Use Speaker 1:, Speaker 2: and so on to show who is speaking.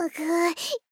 Speaker 1: うぐ